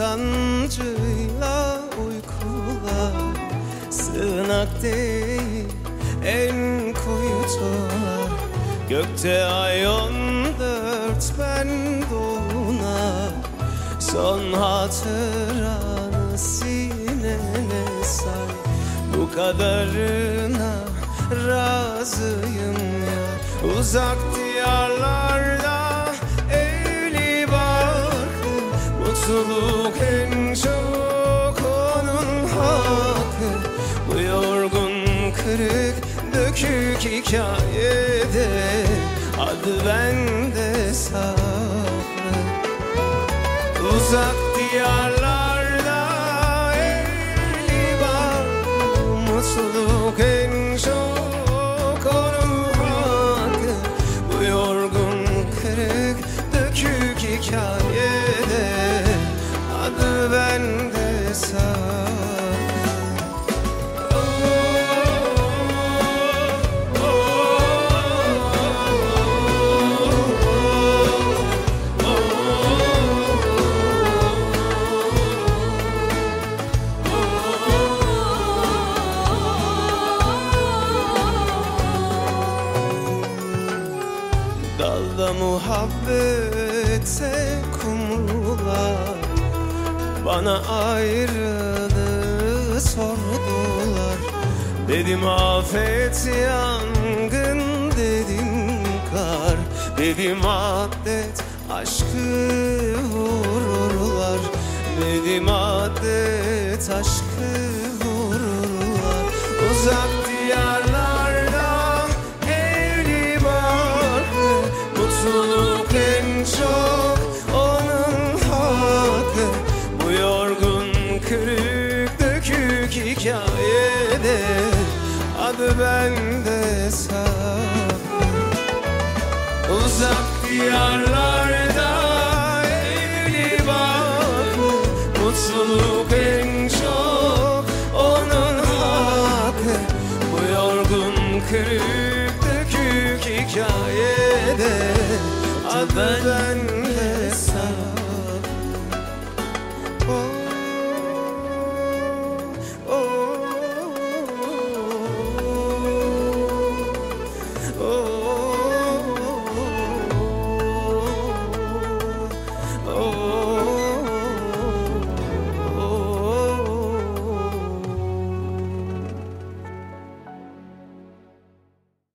Sancıyla uykular Sığınak değil en kuytular Gökte ay on dört ben doğuna. Son hatıranı sinene say. Bu kadarına razıyım ya. Uzak diyarlarda Mutluluk en çok onun hakkı. Bu yorgun kırık dökük hikayede Adı bende saklı. Uzak diyarlarda Dalda muhabbete kumrular. Bana ayrılığı sordular. Dedim afet yangın dedim kar. Dedim adet aşkı vururlar. Dedim adet aşkı Adı bende saklı Uzak diyarlarda evli barklı Mutluluk en çok onun hakkı. Bu yorgun kırık dökük hikayede Adı bende